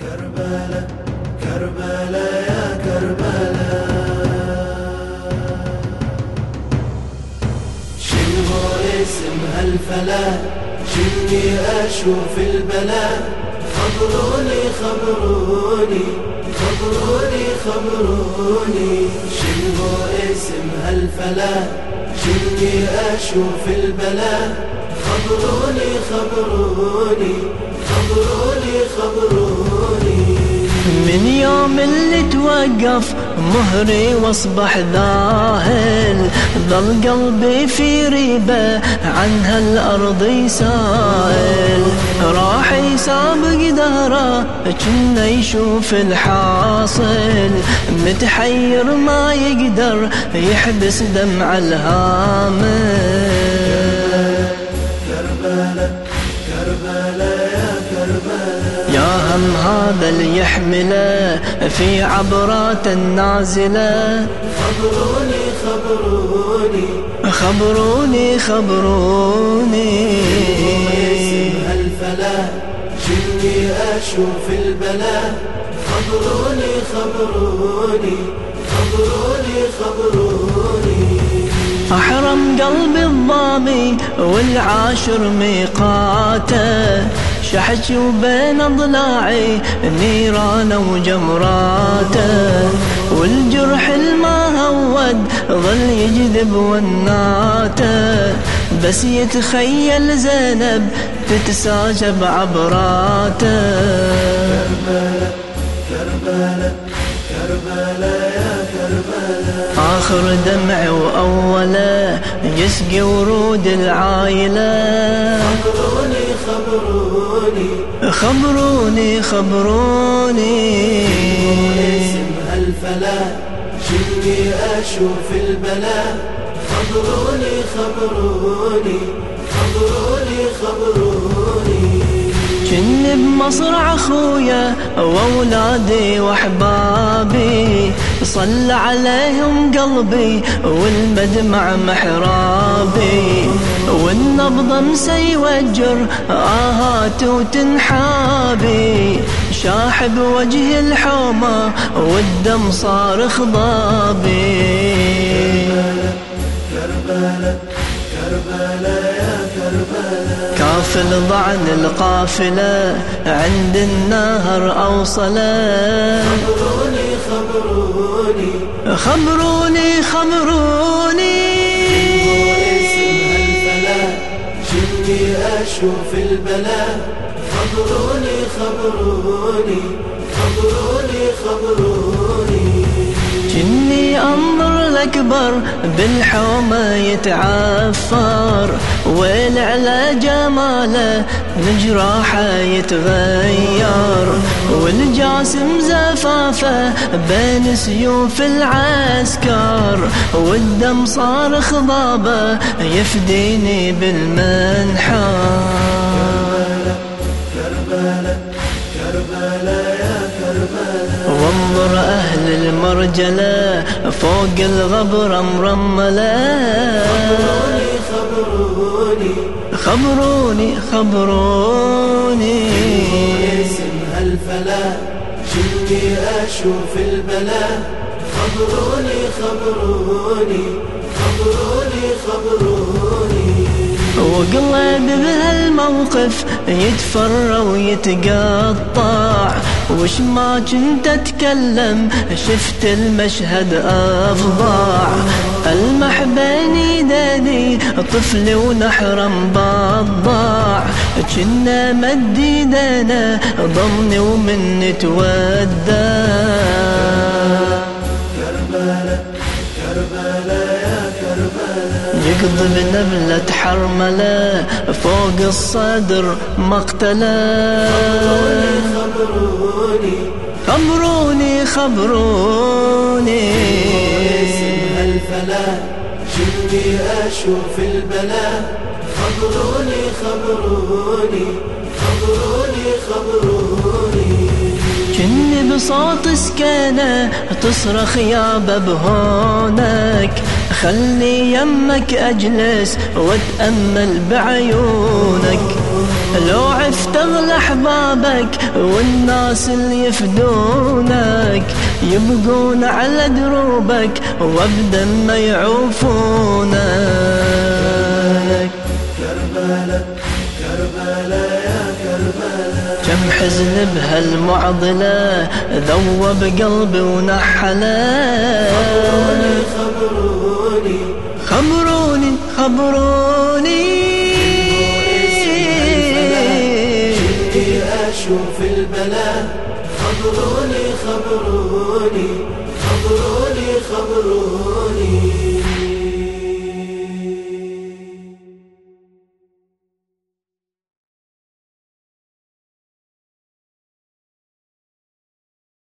كربلاء كربلاء يا كربلاء. شنو اسم هالفلا شني أشوف البلاء؟ خبروني خبروني خبروني خبروني. شنو اسم هالفلا شني أشوف البلاء؟ خبروني خبروني خبروني خبروني. من يوم اللي توقف مهري واصبح ذاهل ظل قلبي في ريبة عن هالأرض يسائل. راح يسابق دهرة كنا يشوف الحاصل متحير ما يقدر يحبس دمع الهامل. كربلاء يا هم هذا اللي يحمله في عبرات النازلة خبروني خبروني. خبروني خبروني. اسم هالفلا شني أشوف البلا. خبروني خبروني. خبروني خبروني. أحرم قلبي الضامي والعاشر ميقاته. شحج وبين أضلاعي نيران وجمراته والجرح الما هود ظل يجذب وناته بس يتخيل زينب تتساجب عبراته يا آخر دمع وأوله يسقي ورود العايلة خبروني خبروني خبروني خبروني اسم هالفلا شني أشوف البلا. خبروني خبروني خبروني خبروني كني بمصرع أخويا وأولادي وأحبابي. صلى عليهم قلبي والمدمع محرابي. والنبض مسيوجر آهات وتنحابي شاح بوجه الحومة والدم صار خضابي كربلاء كربلاء يا كافل ضعن القافلة عند النهر أوصلة. خبروني خبروني خبروني خبروني. شني أشوف البلا خبروني خبروني خبروني خبروني. جني أنظر الأكبر بالحومه يتعفر ويل على جماله من جراحه يتغير. والجاسم زفافة بين سيوف العسكر والدم صار خضابة يفديني بالمنحر كربلاء كربلاء يا كربلاء وانظر أهل المرجلة فوق الغبرة مرملة. خبروني خبروني خبروني خبروني. اسم هالفلا شني أشوف البلا خبروني خبروني. خبروني خبروني. وقلب بهالموقف يتفرى ويتقطع. وش ما كنت أتكلم شفت المشهد افظع المح بين ايدي طفل ونحرم بالضاع كنا مد ايدينا ضمني ومن تودع كربلاء كربلاء. يقضب نبلة حرملة فوق الصدر مقتلة. خبروني خبروني خبروني. اسم هالفلا شني أشوف البلا خبروني خبروني خبروني. كني بصوت سكينة تصرخ يا بهونك خلي يمك أجلس وأتأمل بعيونك. لو عفت اغلى احبابك والناس اللي يفدونك. يبقون على دروبك وابدا ما يعوفونك. كربلاء كربلاء. كم حزن بهالمعضلة ذوب قلبي ونحلة. خبروني خبروني. خبروني جيتي أشوف البلاء. خبروني خبروني. خبروني خبروني.